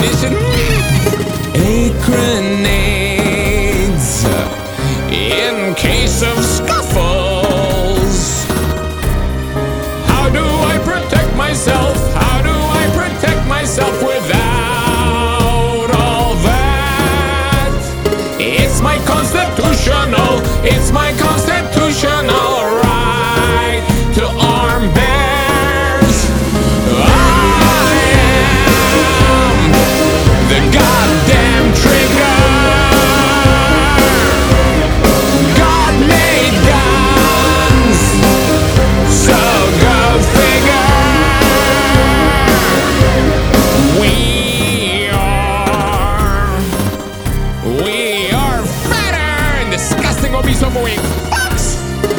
edition. Akron.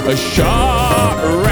A short